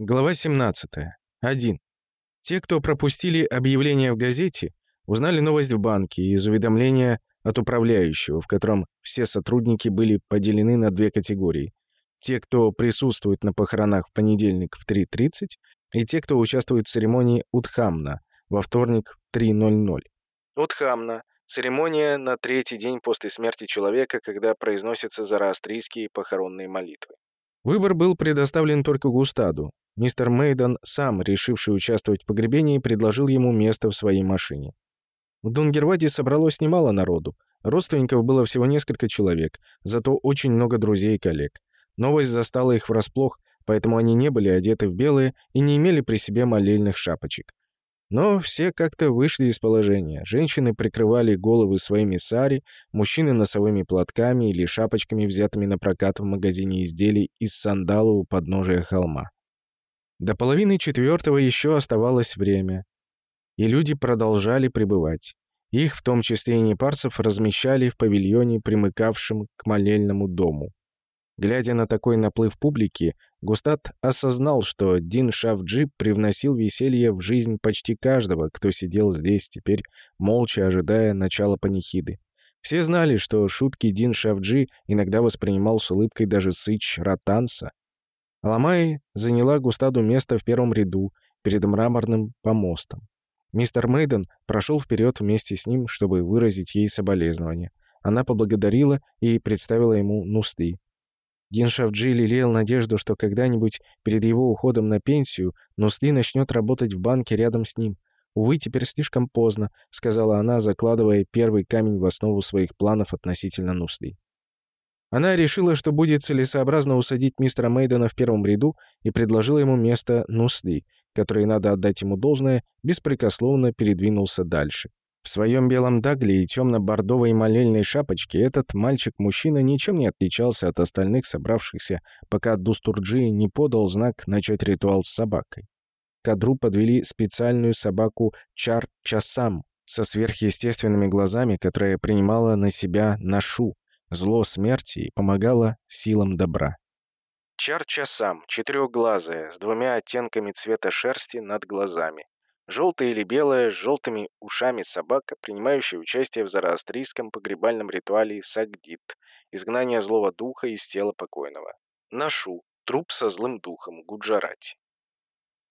Глава 17. 1. Те, кто пропустили объявление в газете, узнали новость в банке из уведомления от управляющего, в котором все сотрудники были поделены на две категории. Те, кто присутствует на похоронах в понедельник в 3.30, и те, кто участвует в церемонии Утхамна во вторник в 3.00. Утхамна – церемония на третий день после смерти человека, когда произносятся зороастрийские похоронные молитвы. Выбор был предоставлен только Густаду, Мистер Мейден, сам решивший участвовать в погребении, предложил ему место в своей машине. В Дунгерваде собралось немало народу. Родственников было всего несколько человек, зато очень много друзей и коллег. Новость застала их врасплох, поэтому они не были одеты в белые и не имели при себе молельных шапочек. Но все как-то вышли из положения. Женщины прикрывали головы своими сари, мужчины носовыми платками или шапочками, взятыми на прокат в магазине изделий из сандала у подножия холма. До половины четвертого еще оставалось время, и люди продолжали пребывать. Их, в том числе и непарцев, размещали в павильоне, примыкавшем к молельному дому. Глядя на такой наплыв публики, Густат осознал, что Дин Шавджи привносил веселье в жизнь почти каждого, кто сидел здесь теперь, молча ожидая начала панихиды. Все знали, что шутки Дин Шавджи иногда воспринимал с улыбкой даже Сыч Ратанса, Аламай заняла Густаду место в первом ряду, перед мраморным помостом. Мистер Мейден прошел вперед вместе с ним, чтобы выразить ей соболезнования. Она поблагодарила и представила ему Нусты. Дин Шавджи лелеял надежду, что когда-нибудь перед его уходом на пенсию Нусты начнет работать в банке рядом с ним. «Увы, теперь слишком поздно», — сказала она, закладывая первый камень в основу своих планов относительно Нусты. Она решила, что будет целесообразно усадить мистера Мейдена в первом ряду и предложила ему место Нусли, который, надо отдать ему должное, беспрекословно передвинулся дальше. В своем белом дагле и темно-бордовой молельной шапочке этот мальчик-мужчина ничем не отличался от остальных собравшихся, пока Дустурджи не подал знак начать ритуал с собакой. Кадру подвели специальную собаку Чар-Часам со сверхъестественными глазами, которая принимала на себя Нашу, зло смерти и помогала силам добра. Чар-часам, четырехглазая, с двумя оттенками цвета шерсти над глазами. Желтая или белая, с желтыми ушами собака, принимающая участие в зороастрийском погребальном ритуале Сагдит, изгнание злого духа из тела покойного. Нашу, труп со злым духом, Гуджарати.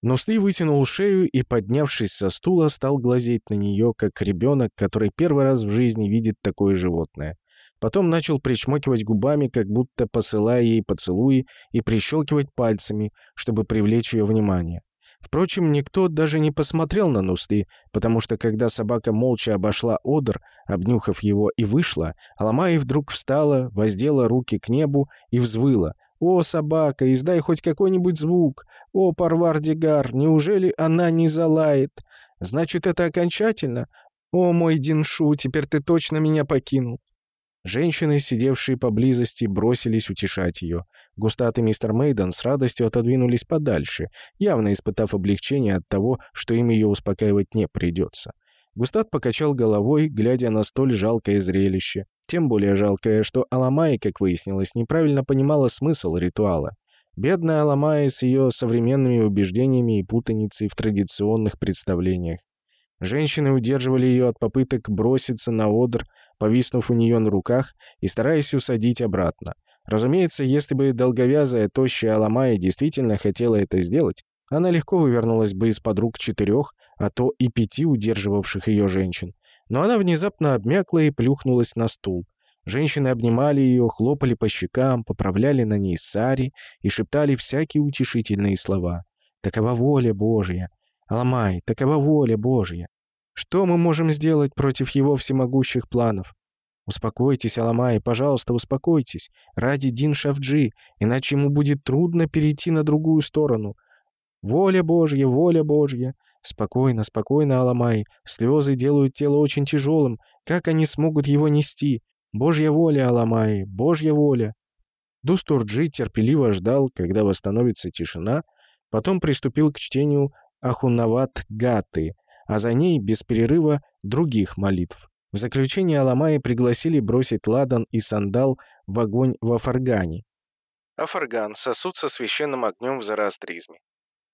Нусли вытянул шею и, поднявшись со стула, стал глазеть на нее, как ребенок, который первый раз в жизни видит такое животное. Потом начал причмокивать губами, как будто посылая ей поцелуи, и прищелкивать пальцами, чтобы привлечь ее внимание. Впрочем, никто даже не посмотрел на Нусты, потому что когда собака молча обошла Одр, обнюхав его и вышла, Аламай вдруг встала, воздела руки к небу и взвыла. «О, собака, издай хоть какой-нибудь звук! О, Парвардигар, неужели она не залает? Значит, это окончательно? О, мой Диншу, теперь ты точно меня покинул!» Женщины, сидевшие поблизости, бросились утешать ее. Густат и мистер Мейден с радостью отодвинулись подальше, явно испытав облегчение от того, что им ее успокаивать не придется. Густат покачал головой, глядя на столь жалкое зрелище. Тем более жалкое, что Аламай, как выяснилось, неправильно понимала смысл ритуала. Бедная Аламая с ее современными убеждениями и путаницей в традиционных представлениях. Женщины удерживали ее от попыток броситься на одр, повиснув у нее на руках и стараясь усадить обратно. Разумеется, если бы долговязая, тощая Аламая действительно хотела это сделать, она легко вывернулась бы из-под рук четырех, а то и пяти удерживавших ее женщин. Но она внезапно обмякла и плюхнулась на стул. Женщины обнимали ее, хлопали по щекам, поправляли на ней сари и шептали всякие утешительные слова. «Такова воля Божья! Аламай, такова воля Божья! Что мы можем сделать против его всемогущих планов? Успокойтесь, Аламай, пожалуйста, успокойтесь. Ради Дин Шавджи, иначе ему будет трудно перейти на другую сторону. Воля Божья, воля Божья. Спокойно, спокойно, Аламай. Слезы делают тело очень тяжелым. Как они смогут его нести? Божья воля, Аламай, Божья воля. Дустурджи терпеливо ждал, когда восстановится тишина, потом приступил к чтению Ахунават Гаты — а за ней, без перерыва, других молитв. В заключение Аламаи пригласили бросить ладан и сандал в огонь в Афаргане. Афарган – сосуд со священным огнем в зороастризме.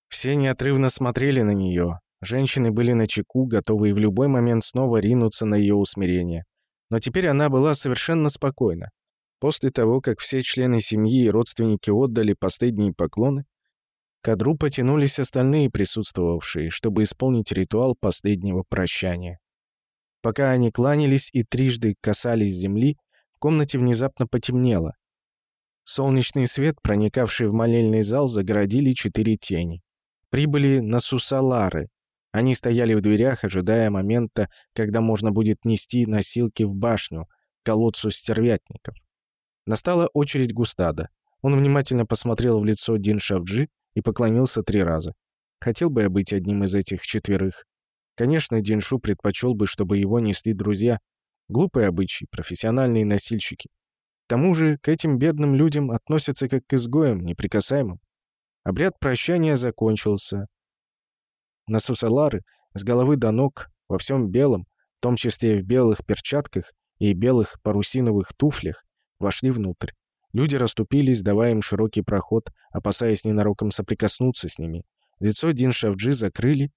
Все неотрывно смотрели на нее. Женщины были на чеку, готовые в любой момент снова ринуться на ее усмирение. Но теперь она была совершенно спокойна. После того, как все члены семьи и родственники отдали последние поклоны, к одру потянулись остальные присутствовавшие, чтобы исполнить ритуал последнего прощания. Пока они кланялись и трижды касались земли, в комнате внезапно потемнело. Солнечный свет, проникавший в молельный зал, загородили четыре тени. Прибыли на Сусалары. Они стояли в дверях, ожидая момента, когда можно будет нести носилки в башню, колодцу стервятников. Настала очередь Густада. Он внимательно посмотрел в лицо Дин Шавджи и поклонился три раза. Хотел бы я быть одним из этих четверых. Конечно, Диншу предпочел бы, чтобы его несли друзья. Глупые обычаи, профессиональные носильщики. К тому же к этим бедным людям относятся как к изгоям, неприкасаемым. Обряд прощания закончился. На Сусалары с головы до ног, во всем белом, в том числе и в белых перчатках и белых парусиновых туфлях, вошли внутрь. Люди расступились, давая им широкий проход, опасаясь ненароком соприкоснуться с ними. Лицо Дин Шавджи закрыли,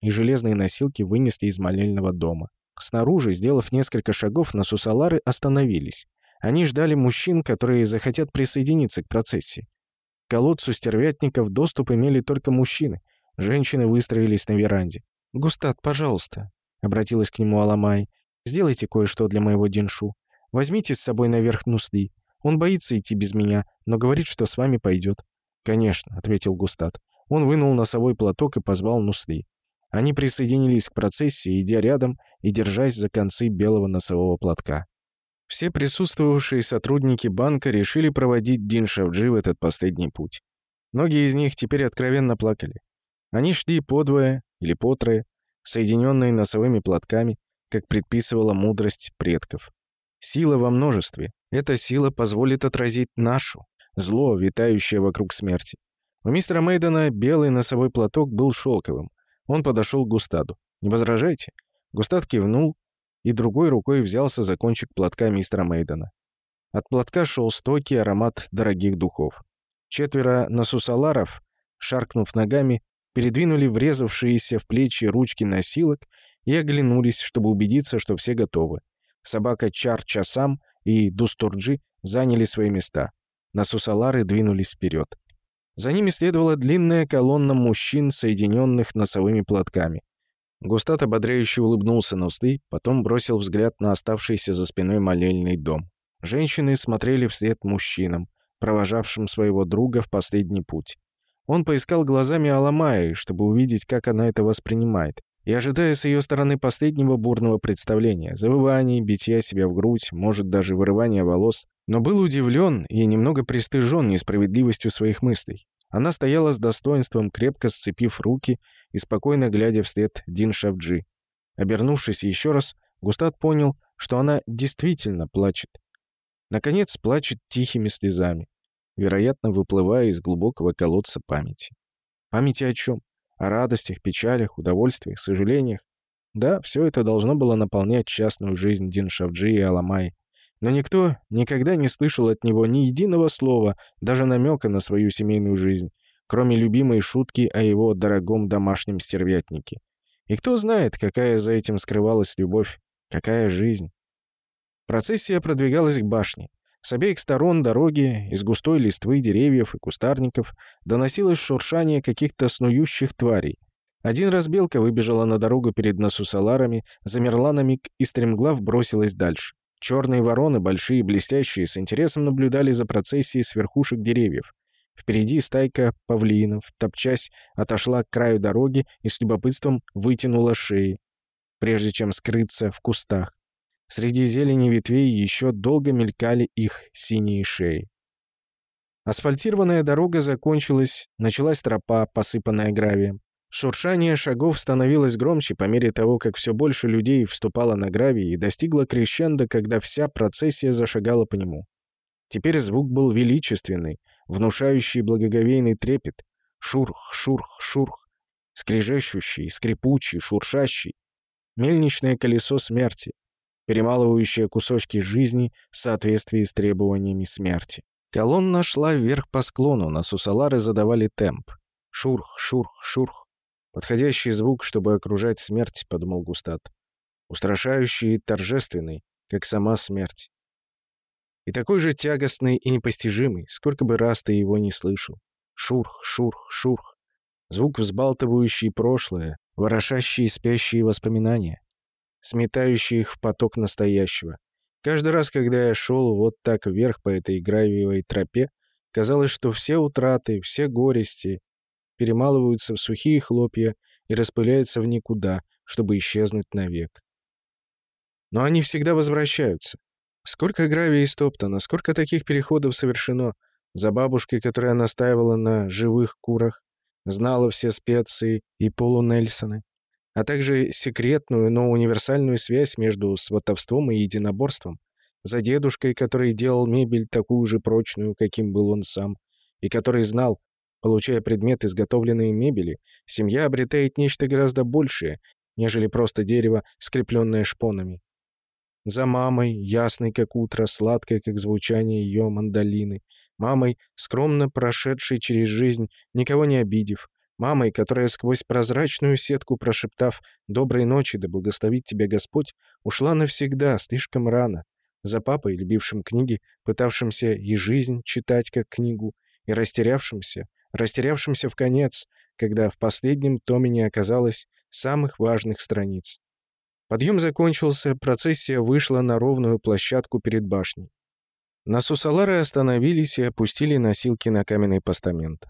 и железные носилки вынесли из молельного дома. Снаружи, сделав несколько шагов, на Сусалары остановились. Они ждали мужчин, которые захотят присоединиться к процессии. К колодцу стервятников доступ имели только мужчины. Женщины выстроились на веранде. «Густат, пожалуйста», — обратилась к нему Аламай, — «сделайте кое-что для моего Диншу. Возьмите с собой наверх Нусли. Он боится идти без меня, но говорит, что с вами пойдет». «Конечно», — ответил Густат. Он вынул носовой платок и позвал Нусли. Они присоединились к процессии, идя рядом и держась за концы белого носового платка. Все присутствовавшие сотрудники банка решили проводить Дин Шавджи в этот последний путь. Многие из них теперь откровенно плакали. Они шли подвое или потрое, соединенные носовыми платками, как предписывала мудрость предков. Сила во множестве. Эта сила позволит отразить нашу, зло, витающее вокруг смерти. У мистера Мейдена белый носовой платок был шелковым, он подошел к Густаду. «Не возражайте?» Густад кивнул и другой рукой взялся за кончик платка мистера Мейдена. От платка шел стойкий аромат дорогих духов. Четверо насусаларов, шаркнув ногами, передвинули врезавшиеся в плечи ручки носилок и оглянулись, чтобы убедиться, что все готовы. Собака Чар-Часам и Дустурджи заняли свои места. Насусалары двинулись вперед. За ними следовала длинная колонна мужчин, соединенных носовыми платками. Густат ободряюще улыбнулся на усты, потом бросил взгляд на оставшийся за спиной молельный дом. Женщины смотрели вслед мужчинам, провожавшим своего друга в последний путь. Он поискал глазами Аламаи, чтобы увидеть, как она это воспринимает, и ожидая с ее стороны последнего бурного представления, завываний, битья себя в грудь, может, даже вырывания волос, но был удивлен и немного пристыжен несправедливостью своих мыслей. Она стояла с достоинством, крепко сцепив руки и спокойно глядя вслед Дин Шавджи. Обернувшись еще раз, Густат понял, что она действительно плачет. Наконец, плачет тихими слезами, вероятно, выплывая из глубокого колодца памяти. Памяти о чем? О радостях, печалях, удовольствиях, сожалениях. Да, все это должно было наполнять частную жизнь Дин Шавджи и Аламай. Но никто никогда не слышал от него ни единого слова, даже намека на свою семейную жизнь, кроме любимой шутки о его дорогом домашнем стервятнике. И кто знает, какая за этим скрывалась любовь, какая жизнь. Процессия продвигалась к башне. С обеих сторон дороги, из густой листвы деревьев и кустарников, доносилось шуршание каких-то снующих тварей. Один раз белка выбежала на дорогу перед насусаларами, замерла на миг и стремглав бросилась дальше. Черные вороны, большие и блестящие, с интересом наблюдали за процессией с верхушек деревьев. Впереди стайка павлинов, топчась, отошла к краю дороги и с любопытством вытянула шеи, прежде чем скрыться в кустах. Среди зелени ветвей еще долго мелькали их синие шеи. Асфальтированная дорога закончилась, началась тропа, посыпанная гравием. Шуршание шагов становилось громче по мере того, как все больше людей вступало на гравий и достигло крещенда, когда вся процессия зашагала по нему. Теперь звук был величественный, внушающий благоговейный трепет. Шурх, шурх, шурх. Скрежещущий, скрипучий, шуршащий. Мельничное колесо смерти, перемалывающее кусочки жизни в соответствии с требованиями смерти. Колонна шла вверх по склону, на сусалары задавали темп. Шурх, шурх, шурх. Подходящий звук, чтобы окружать смерть, подумал Густат. Устрашающий и торжественный, как сама смерть. И такой же тягостный и непостижимый, сколько бы раз ты его не слышал. Шурх, шурх, шурх. Звук, взбалтывающий прошлое, ворошащие спящие воспоминания, сметающие их в поток настоящего. Каждый раз, когда я шел вот так вверх по этой гравиевой тропе, казалось, что все утраты, все горести перемалываются в сухие хлопья и распыляются в никуда, чтобы исчезнуть навек. Но они всегда возвращаются. Сколько гравия истоптано, сколько таких переходов совершено за бабушкой, которая настаивала на живых курах, знала все специи и полунельсоны, а также секретную, но универсальную связь между сватовством и единоборством, за дедушкой, который делал мебель такую же прочную, каким был он сам, и который знал, получая предмет изготовленной мебели, семья обретает нечто гораздо большее, нежели просто дерево, скрепленное шпонами. За мамой, ясной как утро, сладкой как звучание ее мандолины, мамой, скромно прошедшей через жизнь, никого не обидев, мамой, которая сквозь прозрачную сетку прошептав «Доброй ночи, да благословит тебя Господь», ушла навсегда, слишком рано, за папой, любившим книги, пытавшимся и жизнь читать как книгу, и растерявшимся, растерявшимся в конец, когда в последнем томе не оказалось самых важных страниц. Подъем закончился, процессия вышла на ровную площадку перед башней. На Сусалары остановились и опустили носилки на каменный постамент.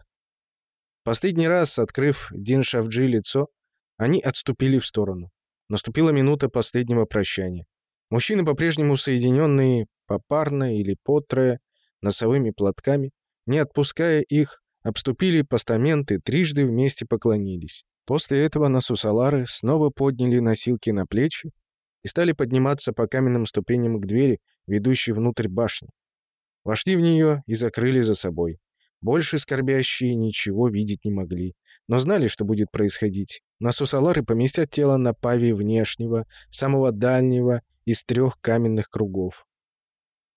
Последний раз, открыв Дин Шавджи лицо, они отступили в сторону. Наступила минута последнего прощания. Мужчины, по-прежнему соединенные попарно или потрое носовыми платками, не отпуская их, обступили постаменты, трижды вместе поклонились. После этого на Сусалары снова подняли носилки на плечи и стали подниматься по каменным ступеням к двери, ведущей внутрь башни. Вошли в нее и закрыли за собой. Больше скорбящие ничего видеть не могли, но знали, что будет происходить. На Сусалары поместят тело на паве внешнего, самого дальнего из трех каменных кругов.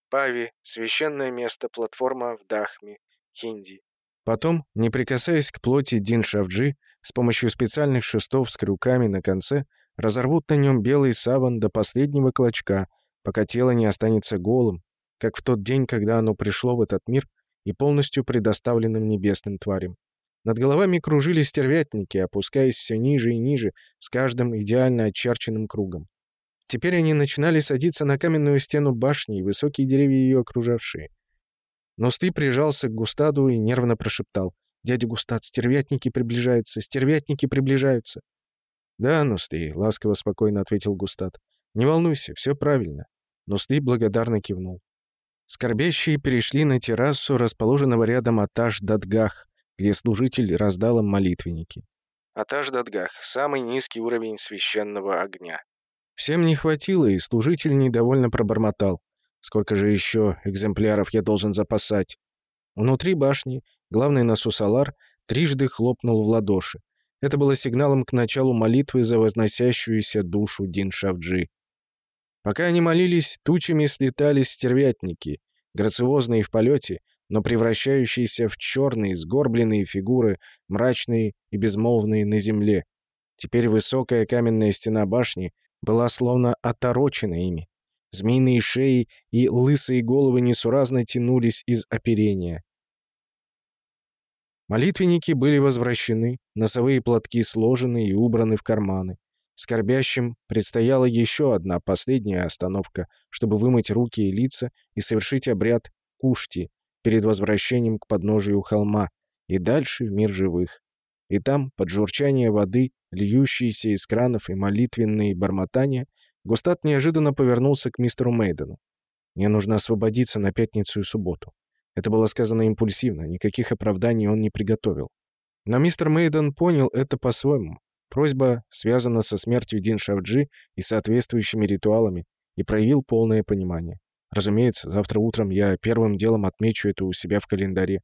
Пави — священное место, платформа в Дахме, Хинди. Потом, не прикасаясь к плоти Дин Шавджи, с помощью специальных шестов с крюками на конце, разорвут на нем белый саван до последнего клочка, пока тело не останется голым, как в тот день, когда оно пришло в этот мир и полностью предоставленным небесным тварям. Над головами кружили стервятники, опускаясь все ниже и ниже, с каждым идеально очерченным кругом. Теперь они начинали садиться на каменную стену башни и высокие деревья ее окружавшие. Носты прижался к Густаду и нервно прошептал. «Дядя Густад, стервятники приближаются, стервятники приближаются!» «Да, Носты», — ласково спокойно ответил Густад. «Не волнуйся, все правильно». Носты благодарно кивнул. Скорбящие перешли на террасу, расположенного рядом Аташ-Дадгах, где служитель раздал им молитвенники. Аташ-Дадгах — самый низкий уровень священного огня. Всем не хватило, и служитель недовольно пробормотал. Сколько же еще экземпляров я должен запасать? Внутри башни, главный Насусалар, трижды хлопнул в ладоши. Это было сигналом к началу молитвы за возносящуюся душу Дин Шавджи. Пока они молились, тучами слетались стервятники, грациозные в полете, но превращающиеся в черные, сгорбленные фигуры, мрачные и безмолвные на земле. Теперь высокая каменная стена башни была словно оторочена ими. Змеиные шеи и лысые головы несуразно тянулись из оперения. Молитвенники были возвращены, носовые платки сложены и убраны в карманы. Скорбящим предстояла еще одна, последняя остановка, чтобы вымыть руки и лица и совершить обряд кушти перед возвращением к подножию холма и дальше в мир живых. И там, под журчание воды, льющиеся из кранов и молитвенные бормотания, Густат неожиданно повернулся к мистеру Мейдену. «Мне нужно освободиться на пятницу и субботу». Это было сказано импульсивно, никаких оправданий он не приготовил. Но мистер Мейден понял это по-своему. Просьба связана со смертью Дин Шавджи и соответствующими ритуалами, и проявил полное понимание. Разумеется, завтра утром я первым делом отмечу это у себя в календаре.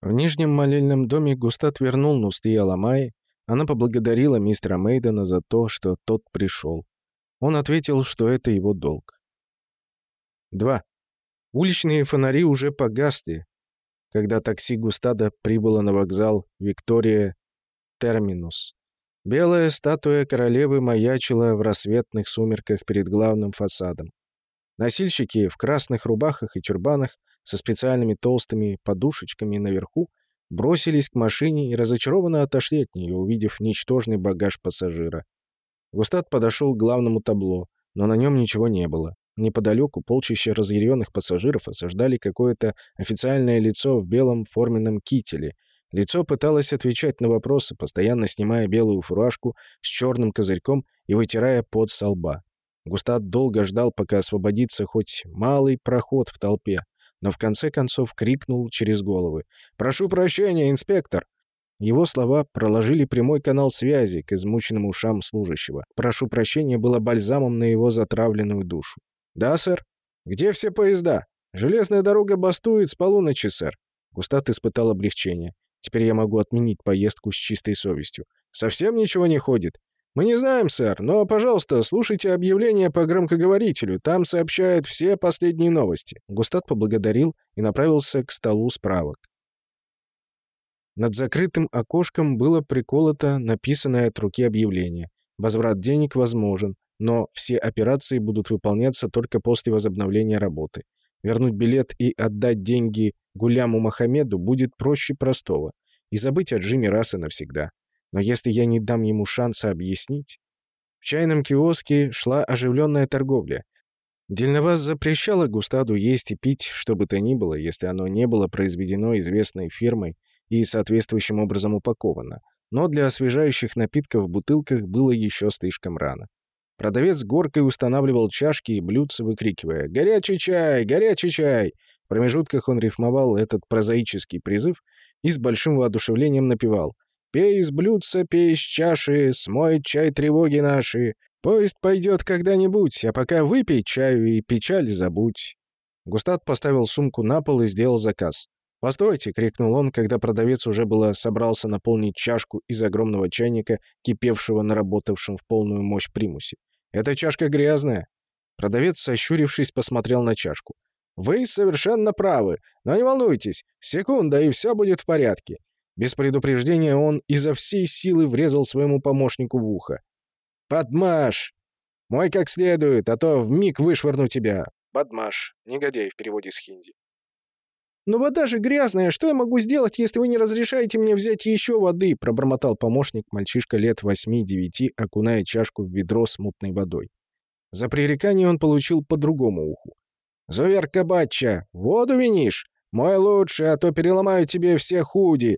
В нижнем молельном доме Густат вернул Нусты Аламай. Она поблагодарила мистера Мейдена за то, что тот пришел. Он ответил, что это его долг. 2. Уличные фонари уже погасли, когда такси Густада прибыло на вокзал Виктория терминус. Белая статуя королевы маячила в рассветных сумерках перед главным фасадом. Носильщики в красных рубахах и тюрбанах со специальными толстыми подушечками наверху бросились к машине и разочарованно отошли от нее, увидев ничтожный багаж пассажира. Густат подошел к главному табло, но на нем ничего не было. Неподалеку полчища разъяренных пассажиров осаждали какое-то официальное лицо в белом форменном кителе. Лицо пыталось отвечать на вопросы, постоянно снимая белую фуражку с черным козырьком и вытирая пот со лба. Густат долго ждал, пока освободится хоть малый проход в толпе, но в конце концов крикнул через головы. «Прошу прощения, инспектор!» Его слова проложили прямой канал связи к измученным ушам служащего. «Прошу прощения» было бальзамом на его затравленную душу. «Да, сэр. Где все поезда? Железная дорога бастует с полуночи, сэр». Густат испытал облегчение. «Теперь я могу отменить поездку с чистой совестью. Совсем ничего не ходит?» «Мы не знаем, сэр, но, пожалуйста, слушайте объявление по громкоговорителю. Там сообщают все последние новости». Густат поблагодарил и направился к столу справок. Над закрытым окошком было приколото написанное от руки объявление. Возврат денег возможен но все операции будут выполняться только после возобновления работы. Вернуть билет и отдать деньги Гуляму Мохаммеду будет проще простого. И забыть о Джиме раз и навсегда. Но если я не дам ему шанса объяснить... В чайном киоске шла оживленная торговля. Дельноваз запрещала Густаду есть и пить, что бы то ни было, если оно не было произведено известной фирмой и соответствующим образом упаковано. Но для освежающих напитков в бутылках было еще слишком рано. Продавец горкой устанавливал чашки и блюдца, выкрикивая «Горячий чай! Горячий чай!». Промежутках он рифмовал этот прозаический призыв и с большим воодушевлением напевал «Пей из блюдца, пей из чаши, смой чай тревоги наши. Поезд пойдет когда-нибудь, а пока выпей чаю и печаль забудь». Густат поставил сумку на пол и сделал заказ. «Постойте!» — крикнул он, когда продавец уже было собрался наполнить чашку из огромного чайника, кипевшего на работавшем в полную мощь примусе. Эта чашка грязная». Продавец, сощурившись, посмотрел на чашку. «Вы совершенно правы, но не волнуйтесь, секунда, и все будет в порядке». Без предупреждения он изо всей силы врезал своему помощнику в ухо. «Подмаш! Мой как следует, а то вмиг вышвырну тебя!» «Подмаш. Негодяй в переводе с хинди. «Но вода же грязная, что я могу сделать, если вы не разрешаете мне взять еще воды?» — пробормотал помощник, мальчишка лет восьми-девяти, окуная чашку в ведро с мутной водой. За пререкание он получил по другому уху. «Зуверка Батча, воду винишь? Мой лучший, а то переломаю тебе все худи!»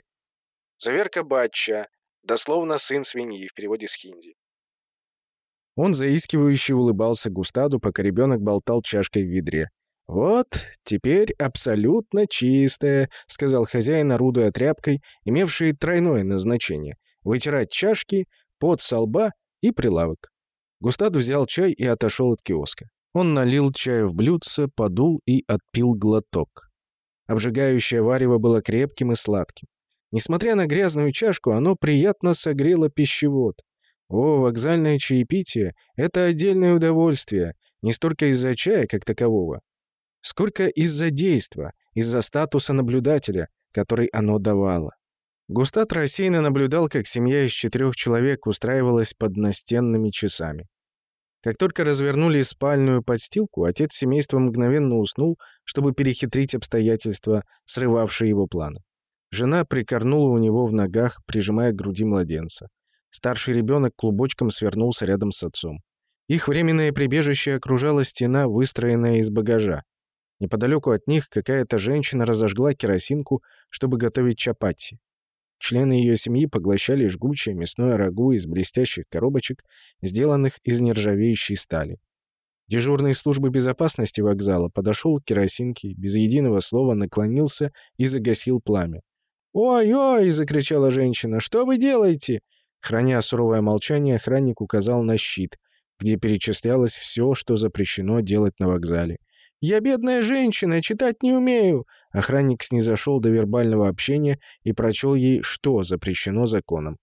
Зуверка Батча, дословно «сын свиньи» в переводе с хинди. Он заискивающе улыбался Густаду, пока ребенок болтал чашкой в ведре. «Вот, теперь абсолютно чистая», — сказал хозяин, орудуя тряпкой, имевшей тройное назначение — вытирать чашки, пот со лба и прилавок. Густад взял чай и отошел от киоска. Он налил чаю в блюдце, подул и отпил глоток. Обжигающее варево было крепким и сладким. Несмотря на грязную чашку, оно приятно согрело пищевод. О, вокзальное чаепитие — это отдельное удовольствие, не столько из-за чая как такового, сколько из-за действа, из-за статуса наблюдателя, который оно давало. Густат рассеянно наблюдал, как семья из четырех человек устраивалась под настенными часами. Как только развернули спальную подстилку, отец семейства мгновенно уснул, чтобы перехитрить обстоятельства, срывавшие его планы. Жена прикорнула у него в ногах, прижимая к груди младенца. Старший ребенок клубочком свернулся рядом с отцом. Их временное прибежище окружала стена, выстроенная из багажа. Неподалеку от них какая-то женщина разожгла керосинку, чтобы готовить чапати. Члены ее семьи поглощали жгучее мясное рагу из блестящих коробочек, сделанных из нержавеющей стали. Дежурный службы безопасности вокзала подошел к керосинке, без единого слова наклонился и загасил пламя. «Ой-ой!» — закричала женщина. «Что вы делаете?» Храня суровое молчание, охранник указал на щит, где перечислялось все, что запрещено делать на вокзале. «Я бедная женщина, читать не умею!» Охранник снизошел до вербального общения и прочел ей, что запрещено законом.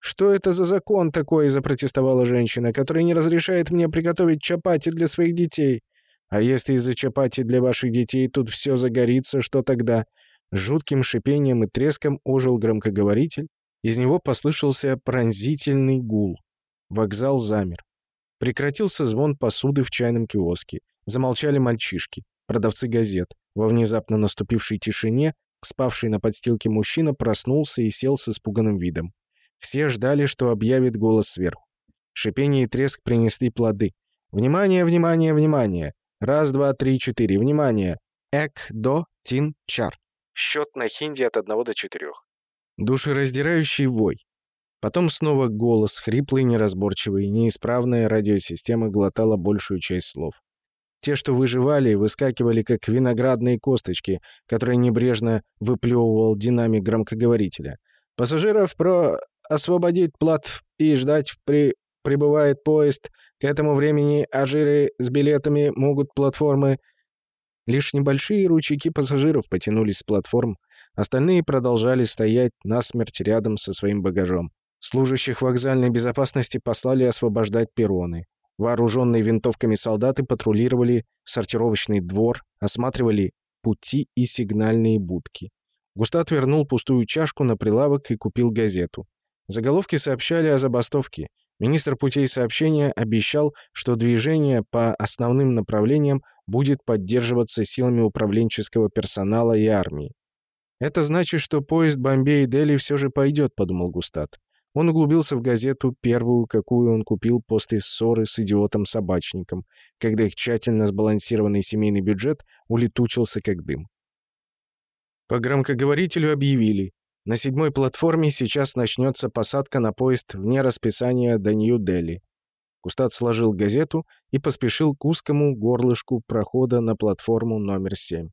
«Что это за закон такой?» — запротестовала женщина, «который не разрешает мне приготовить чапати для своих детей. А если из-за чапати для ваших детей тут все загорится, что тогда?» С жутким шипением и треском ожил громкоговоритель, Из него послышался пронзительный гул. Вокзал замер. Прекратился звон посуды в чайном киоске. Замолчали мальчишки, продавцы газет. Во внезапно наступившей тишине спавший на подстилке мужчина проснулся и сел с испуганным видом. Все ждали, что объявит голос сверху. Шипение и треск принесли плоды. «Внимание, внимание, внимание! Раз, два, три, четыре, внимание! Эк, до, тин, чар!» Счет на хинди от одного до четырех. Душераздирающий вой. Потом снова голос, хриплый, неразборчивый, неисправная радиосистема глотала большую часть слов. Те, что выживали, выскакивали как виноградные косточки, которые небрежно выплевывал динамик громкоговорителя. «Пассажиров про освободить плат и ждать при... прибывает поезд. К этому времени ажиры с билетами могут платформы...» Лишь небольшие ручейки пассажиров потянулись с платформ, остальные продолжали стоять насмерть рядом со своим багажом. Служащих вокзальной безопасности послали освобождать перроны. Вооруженные винтовками солдаты патрулировали сортировочный двор, осматривали пути и сигнальные будки. Густат вернул пустую чашку на прилавок и купил газету. Заголовки сообщали о забастовке. Министр путей сообщения обещал, что движение по основным направлениям будет поддерживаться силами управленческого персонала и армии. «Это значит, что поезд Бомбей-Дели все же пойдет», — подумал Густат. Он углубился в газету, первую, какую он купил после ссоры с идиотом-собачником, когда их тщательно сбалансированный семейный бюджет улетучился как дым. По громкоговорителю объявили, на седьмой платформе сейчас начнется посадка на поезд вне расписания до Нью-Дели. Кустат сложил газету и поспешил к узкому горлышку прохода на платформу номер 7.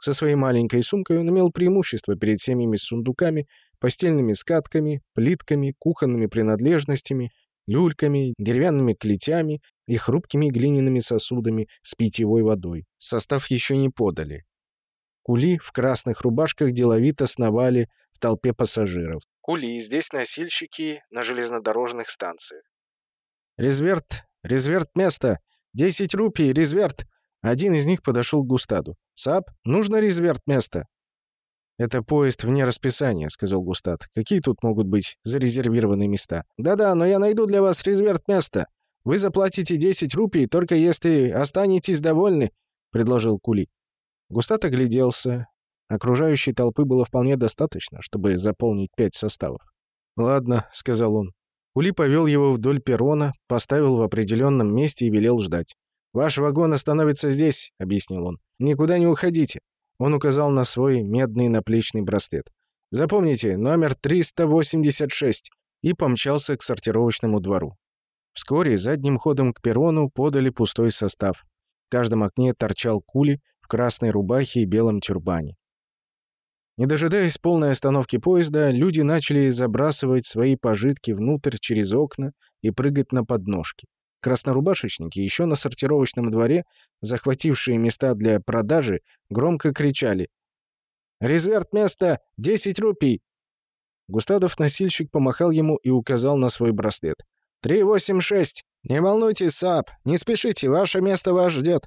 Со своей маленькой сумкой он имел преимущество перед семьями с сундуками, постельными скатками, плитками, кухонными принадлежностями, люльками, деревянными клетями и хрупкими глиняными сосудами с питьевой водой. Состав еще не подали. Кули в красных рубашках деловито сновали в толпе пассажиров. Кули здесь носильщики на железнодорожных станциях. «Резверт! Резверт место! Десять рупий! Резверт!» Один из них подошел к Густаду. «Сап, нужно резверт место!» «Это поезд вне расписания», — сказал Густат. «Какие тут могут быть зарезервированные места?» «Да-да, но я найду для вас резверт место. Вы заплатите 10 рупий, только если останетесь довольны», — предложил Кули. Густат огляделся. Окружающей толпы было вполне достаточно, чтобы заполнить пять составов. «Ладно», — сказал он. Кули повел его вдоль перрона, поставил в определенном месте и велел ждать. «Ваш вагон остановится здесь», — объяснил он. «Никуда не уходите». Он указал на свой медный наплечный браслет. «Запомните, номер 386» и помчался к сортировочному двору. Вскоре задним ходом к перрону подали пустой состав. В каждом окне торчал кули в красной рубахе и белом тюрбане. Не дожидаясь полной остановки поезда, люди начали забрасывать свои пожитки внутрь через окна и прыгать на подножки. Краснорубашечники еще на сортировочном дворе, захватившие места для продажи, громко кричали «Резверт место! 10 рупий!» Густадов-носильщик помахал ему и указал на свой браслет. «Три восемь шесть! Не волнуйтесь, сааб! Не спешите, ваше место вас ждет!»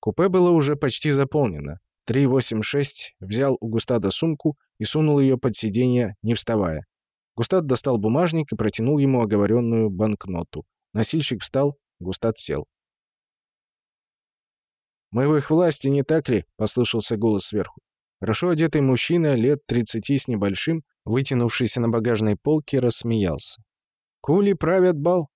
Купе было уже почти заполнено. 386 взял у Густада сумку и сунул ее под сиденье, не вставая. Густад достал бумажник и протянул ему оговоренную банкноту. Носильщик встал, Густад сел. «Мы в их власти, не так ли?» — послышался голос сверху. Хорошо одетый мужчина, лет тридцати с небольшим, вытянувшийся на багажной полке, рассмеялся. «Кули правят бал.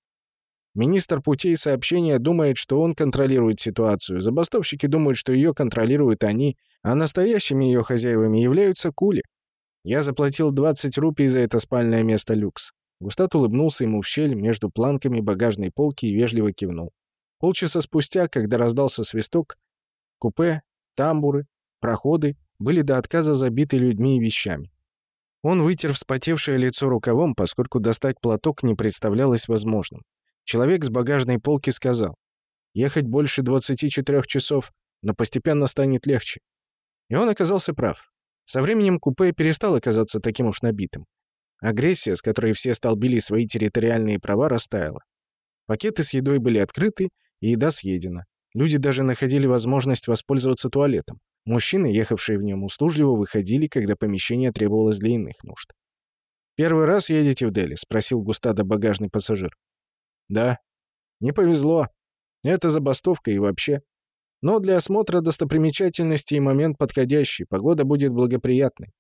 Министр путей сообщения думает, что он контролирует ситуацию. Забастовщики думают, что ее контролируют они, а настоящими ее хозяевами являются кули. Я заплатил 20 рупий за это спальное место люкс. Густат улыбнулся ему в щель между планками багажной полки и вежливо кивнул. Полчаса спустя, когда раздался свисток, купе, тамбуры, проходы были до отказа забиты людьми и вещами. Он вытер вспотевшее лицо рукавом, поскольку достать платок не представлялось возможным. Человек с багажной полки сказал, «Ехать больше 24 часов, но постепенно станет легче». И он оказался прав. Со временем купе перестало казаться таким уж набитым. Агрессия, с которой все столбили свои территориальные права, растаяла. Пакеты с едой были открыты, и еда съедена. Люди даже находили возможность воспользоваться туалетом. Мужчины, ехавшие в нем, услужливо выходили, когда помещение требовалось для иных нужд. «Первый раз едете в Дели?» — спросил Густада багажный пассажир. «Да». «Не повезло. Это забастовка и вообще. Но для осмотра достопримечательностей момент подходящий, погода будет благоприятной».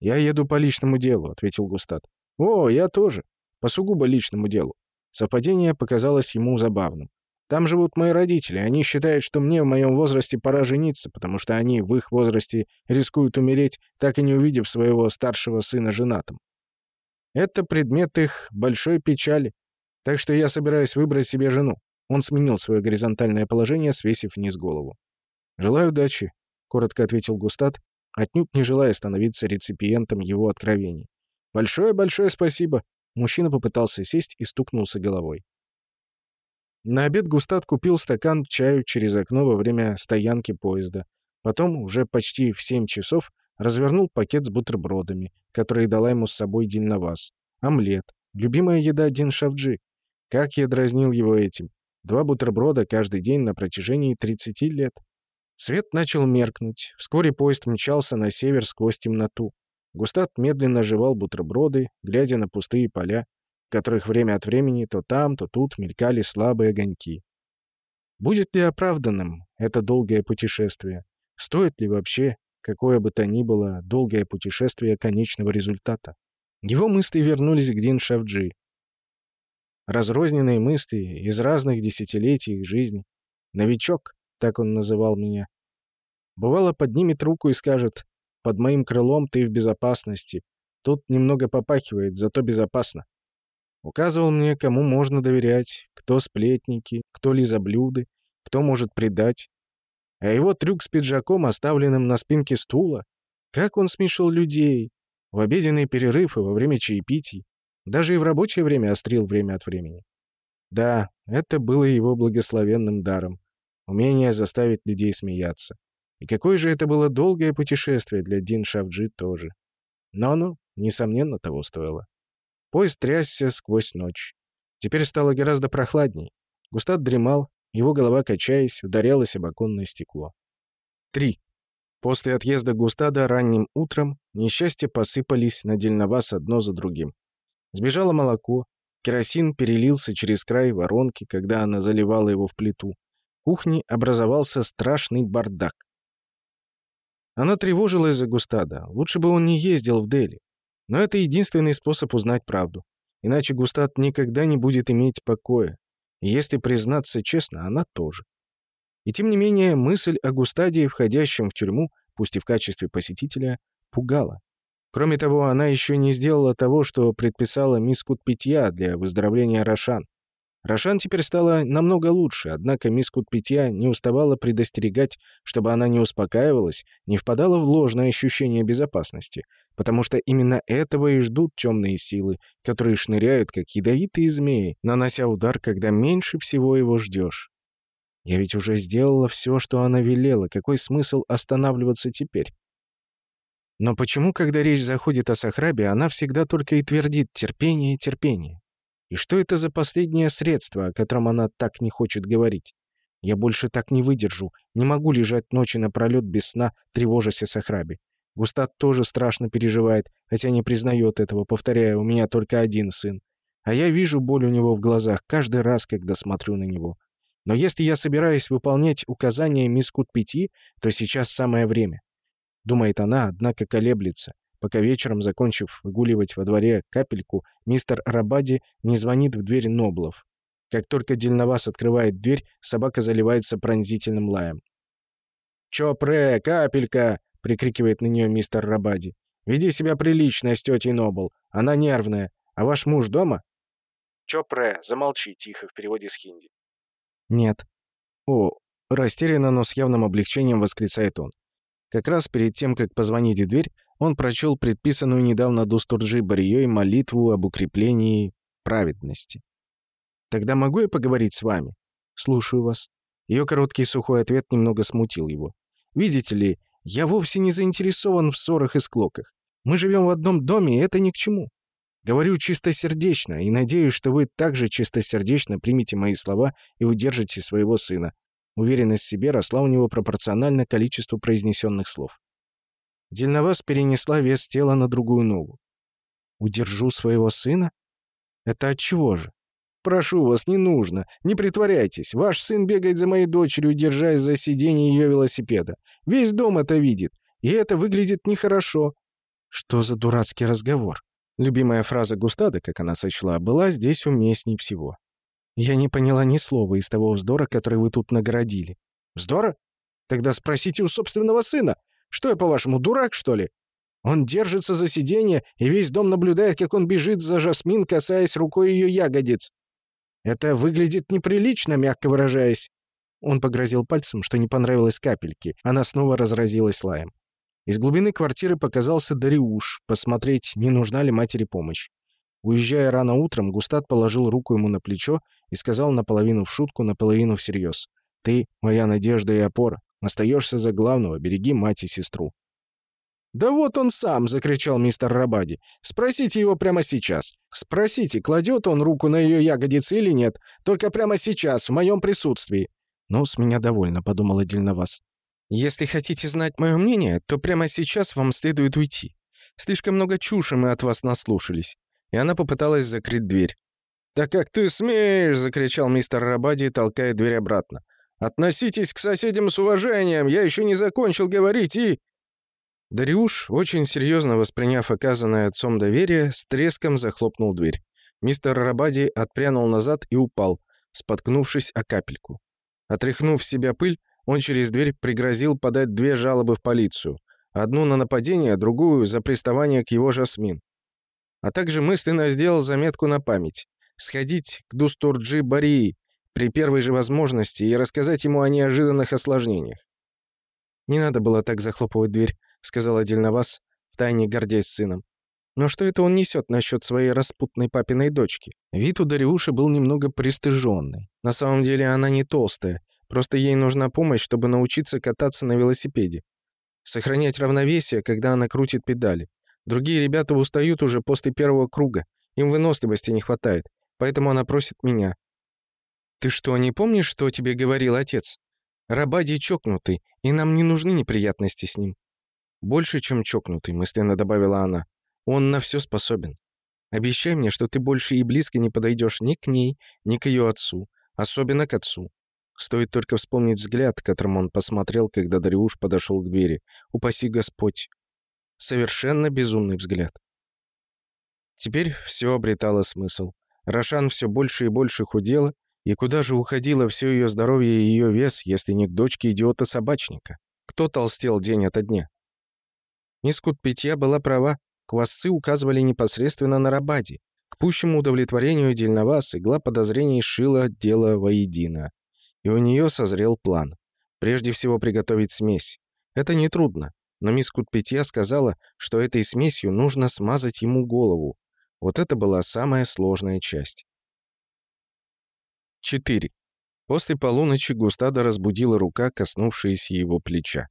«Я еду по личному делу», — ответил Густад. «О, я тоже. По сугубо личному делу». Совпадение показалось ему забавным. Там живут мои родители. Они считают, что мне в моем возрасте пора жениться, потому что они в их возрасте рискуют умереть, так и не увидев своего старшего сына женатым. Это предмет их большой печали. Так что я собираюсь выбрать себе жену. Он сменил свое горизонтальное положение, свесив вниз голову. «Желаю удачи», — коротко ответил Густат, отнюдь не желая становиться реципиентом его откровений. «Большое-большое спасибо». Мужчина попытался сесть и стукнулся головой. На обед Густат купил стакан чаю через окно во время стоянки поезда. Потом, уже почти в семь часов, развернул пакет с бутербродами, которые дала ему с собой Дильнаваз. Омлет. Любимая еда Дин Шавджи. Как я дразнил его этим. Два бутерброда каждый день на протяжении 30 лет. Свет начал меркнуть. Вскоре поезд мчался на север сквозь темноту. Густат медленно жевал бутерброды, глядя на пустые поля, в которых время от времени то там, то тут мелькали слабые огоньки. Будет ли оправданным это долгое путешествие? Стоит ли вообще какое бы то ни было долгое путешествие конечного результата? Его мысли вернулись к Дин Шавджи. Разрозненные мысли из разных десятилетий их жизни. Новичок, так он называл меня. Бывало, поднимет руку и скажет, «Под моим крылом ты в безопасности. Тут немного попахивает, зато безопасно». Указывал мне, кому можно доверять, кто сплетники, кто лизоблюды, кто может предать. А его трюк с пиджаком, оставленным на спинке стула, как он смешил людей, в обеденный перерыв и во время чаепитий, даже и в рабочее время острил время от времени. Да, это было его благословенным даром, умение заставить людей смеяться. И какое же это было долгое путешествие для Дин Шавджи тоже. Но оно, несомненно, того стоило. Поезд трясся сквозь ночь. Теперь стало гораздо прохладней. Густат дремал, его голова, качаясь, ударялась об оконное стекло. 3. После отъезда Густада ранним утром несчастья посыпались на дельноваз одно за другим. Сбежало молоко, керосин перелился через край воронки, когда она заливала его в плиту. Кухне образовался страшный бардак. Она тревожилась за Густада. Лучше бы он не ездил в Дели. Но это единственный способ узнать правду. Иначе Густат никогда не будет иметь покоя. И если признаться честно, она тоже. И тем не менее, мысль о Густаде, входящем в тюрьму, пусть и в качестве посетителя, пугала. Кроме того, она еще не сделала того, что предписала мисс Кутпитья для выздоровления Рошан. Рошан теперь стала намного лучше, однако мисс Кутпитья не уставала предостерегать, чтобы она не успокаивалась, не впадала в ложное ощущение безопасности, потому что именно этого и ждут темные силы, которые шныряют, как ядовитые змеи, нанося удар, когда меньше всего его ждешь. Я ведь уже сделала все, что она велела, какой смысл останавливаться теперь? Но почему, когда речь заходит о Сахрабе, она всегда только и твердит «терпение, терпение»? И что это за последнее средство, о котором она так не хочет говорить? Я больше так не выдержу, не могу лежать ночи напролет без сна, тревожась о Сахрабе. Густат тоже страшно переживает, хотя не признает этого, повторяя, у меня только один сын. А я вижу боль у него в глазах каждый раз, когда смотрю на него. Но если я собираюсь выполнять указания мисс Кут-Пяти, то сейчас самое время. Думает она, однако колеблется, пока вечером, закончив выгуливать во дворе капельку, мистер Рабади не звонит в дверь Ноблов. Как только Дельновас открывает дверь, собака заливается пронзительным лаем. «Чё пре, капелька!» — прикрикивает на нее мистер Рабади. «Веди себя прилично с Нобл. Она нервная. А ваш муж дома?» «Чопре, замолчи», — тихо в переводе с хинди. «Нет». «О», — растерянно, но с явным облегчением восклицает он. Как раз перед тем, как позвонить в дверь, он прочел предписанную недавно Дустурджи Барией молитву об укреплении праведности. «Тогда могу я поговорить с вами?» «Слушаю вас». Ее короткий сухой ответ немного смутил его. «Видите ли, я вовсе не заинтересован в ссорах и склоках. Мы живем в одном доме, и это ни к чему. Говорю чистосердечно, и надеюсь, что вы также чистосердечно примете мои слова и удержите своего сына. Уверенность в себе росла у него пропорционально количеству произнесенных слов. Дельноваз перенесла вес тела на другую ногу. Удержу своего сына? Это от чего же? Прошу вас, не нужно. Не притворяйтесь. Ваш сын бегает за моей дочерью, держась за сиденье ее велосипеда. Весь дом это видит. И это выглядит нехорошо. Что за дурацкий разговор? Любимая фраза Густада, как она сочла, была здесь уместней всего. Я не поняла ни слова из того вздора, который вы тут наградили. Вздора? Тогда спросите у собственного сына. Что я, по-вашему, дурак, что ли? Он держится за сиденье, и весь дом наблюдает, как он бежит за Жасмин, касаясь рукой ее ягодиц. Это выглядит неприлично, мягко выражаясь. Он погрозил пальцем, что не понравилось капельке. Она снова разразилась лаем. Из глубины квартиры показался Дариуш, посмотреть, не нужна ли матери помощь. Уезжая рано утром, Густат положил руку ему на плечо и сказал наполовину в шутку, наполовину всерьез. «Ты — моя надежда и опора. Остаешься за главного, береги мать и сестру». «Да вот он сам!» — закричал мистер Рабади. «Спросите его прямо сейчас. Спросите, кладет он руку на ее ягодицы или нет. Только прямо сейчас, в моем присутствии». «Ну, с меня довольно», — подумала Дельновас. «Если хотите знать мое мнение, то прямо сейчас вам следует уйти. Слишком много чуши мы от вас наслушались». И она попыталась закрыть дверь. «Да как ты смеешь!» — закричал мистер Рабади, толкая дверь обратно. «Относитесь к соседям с уважением! Я еще не закончил говорить и...» Дариуш, очень серьезно восприняв оказанное отцом доверие, с треском захлопнул дверь. Мистер Рабади отпрянул назад и упал, споткнувшись о капельку. Отряхнув себя пыль, он через дверь пригрозил подать две жалобы в полицию. Одну на нападение, другую за приставание к его Жасмин. А также мысленно сделал заметку на память. Сходить к Дустурджи Барии при первой же возможности и рассказать ему о неожиданных осложнениях. Не надо было так захлопывать дверь. — сказала Дельновас, втайне гордясь сыном. «Но что это он несет насчет своей распутной папиной дочки?» Вид у Дариуши был немного пристыженный. На самом деле она не толстая, просто ей нужна помощь, чтобы научиться кататься на велосипеде. Сохранять равновесие, когда она крутит педали. Другие ребята устают уже после первого круга, им выносливости не хватает, поэтому она просит меня. «Ты что, не помнишь, что тебе говорил отец? Рабади чокнутый, и нам не нужны неприятности с ним. «Больше, чем чокнутый», — мысленно добавила она. «Он на все способен. Обещай мне, что ты больше и близко не подойдешь ни к ней, ни к ее отцу, особенно к отцу. Стоит только вспомнить взгляд, которым он посмотрел, когда Дариуш подошел к двери. Упаси Господь. Совершенно безумный взгляд. Теперь все обретало смысл. Рошан все больше и больше худела, и куда же уходило все ее здоровье и ее вес, если не к дочке идиота-собачника? Кто толстел день ото дня? Мисс Кутпитья была права. Квасцы указывали непосредственно на Рабади. К пущему удовлетворению Дельновас игла подозрений шила дело воедино. И у нее созрел план. Прежде всего приготовить смесь. Это нетрудно. Но мисс Кутпитья сказала, что этой смесью нужно смазать ему голову. Вот это была самая сложная часть. 4. После полуночи Густада разбудила рука, коснувшаяся его плеча.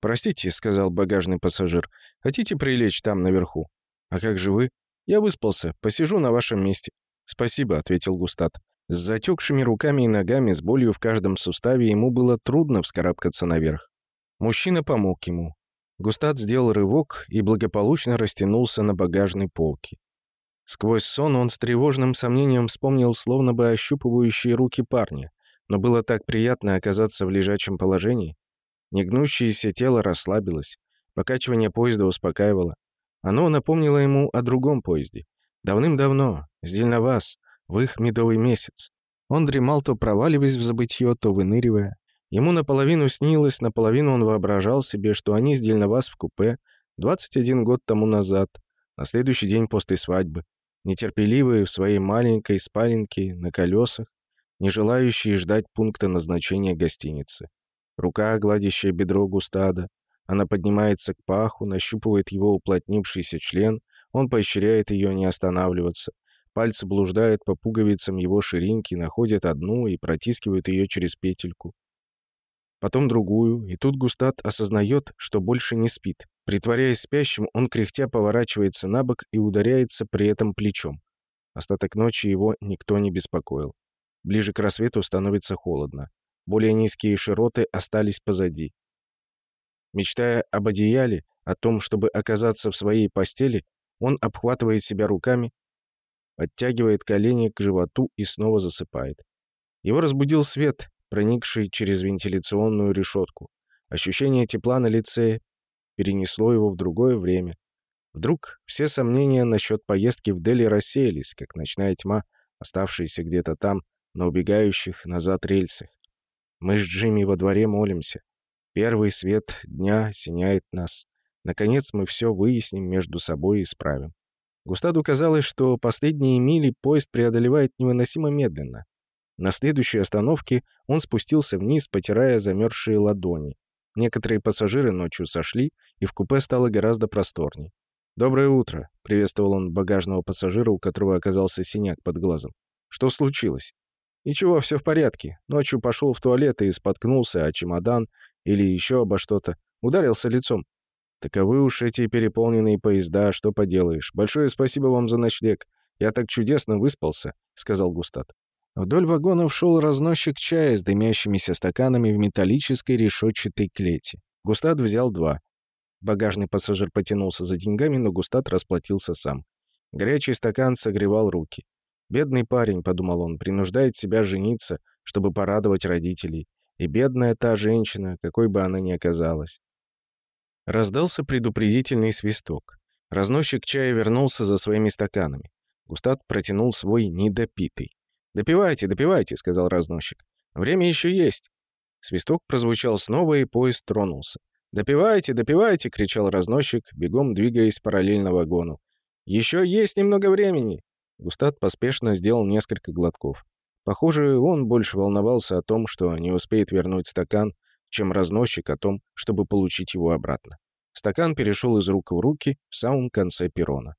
«Простите», — сказал багажный пассажир, — «хотите прилечь там наверху?» «А как же вы?» «Я выспался. Посижу на вашем месте». «Спасибо», — ответил Густат. С затекшими руками и ногами, с болью в каждом суставе, ему было трудно вскарабкаться наверх. Мужчина помог ему. Густат сделал рывок и благополучно растянулся на багажной полке. Сквозь сон он с тревожным сомнением вспомнил словно бы ощупывающие руки парня, но было так приятно оказаться в лежачем положении. Негнущееся тело расслабилось. Покачивание поезда успокаивало. Оно напомнило ему о другом поезде. Давным-давно, с Дельновас, в их медовый месяц. Он дремал то проваливаясь в забытье, то выныривая. Ему наполовину снилось, наполовину он воображал себе, что они с Дельновас в купе 21 год тому назад, на следующий день после свадьбы, нетерпеливые в своей маленькой спаленке на колесах, не желающие ждать пункта назначения гостиницы. Рука, гладящая бедро Густада. Она поднимается к паху, нащупывает его уплотнившийся член. Он поощряет ее не останавливаться. Пальцы блуждают по пуговицам его ширинки, находят одну и протискивают ее через петельку. Потом другую, и тут Густат осознает, что больше не спит. Притворяясь спящим, он кряхтя поворачивается на бок и ударяется при этом плечом. Остаток ночи его никто не беспокоил. Ближе к рассвету становится холодно. Более низкие широты остались позади. Мечтая об одеяле, о том, чтобы оказаться в своей постели, Он обхватывает себя руками, подтягивает колени к животу и снова засыпает. Его разбудил свет, проникший через вентиляционную решетку. Ощущение тепла на лице перенесло его в другое время. Вдруг все сомнения насчет поездки в Дели рассеялись, как ночная тьма, оставшаяся где-то там, на убегающих назад рельсах. Мы с Джимми во дворе молимся. Первый свет дня осеняет нас. Наконец мы все выясним между собой и исправим. Густаду казалось, что последние мили поезд преодолевает невыносимо медленно. На следующей остановке он спустился вниз, потирая замерзшие ладони. Некоторые пассажиры ночью сошли, и в купе стало гораздо просторней. «Доброе утро», — приветствовал он багажного пассажира, у которого оказался синяк под глазом. «Что случилось?» «Ничего, все в порядке. Ночью пошел в туалет и споткнулся о чемодан или еще обо что-то. Ударился лицом. Таковы уж эти переполненные поезда, что поделаешь. Большое спасибо вам за ночлег. Я так чудесно выспался», — сказал Густат. Вдоль вагонов шел разносчик чая с дымящимися стаканами в металлической решетчатой клете. Густат взял два. Багажный пассажир потянулся за деньгами, но Густат расплатился сам. Горячий стакан согревал руки. «Бедный парень», — подумал он, — «принуждает себя жениться, чтобы порадовать родителей. И бедная та женщина, какой бы она ни оказалась». Раздался предупредительный свисток. Разносчик чая вернулся за своими стаканами. Густат протянул свой недопитый. «Допивайте, допивайте», — сказал разносчик. «Время еще есть». Свисток прозвучал снова, и поезд тронулся. «Допивайте, допивайте!» — кричал разносчик, бегом двигаясь параллельно вагону. «Еще есть немного времени!» Густат поспешно сделал несколько глотков. Похоже, он больше волновался о том, что не успеет вернуть стакан, чем разносчик о том, чтобы получить его обратно. Стакан перешел из рук в руки в самом конце перрона.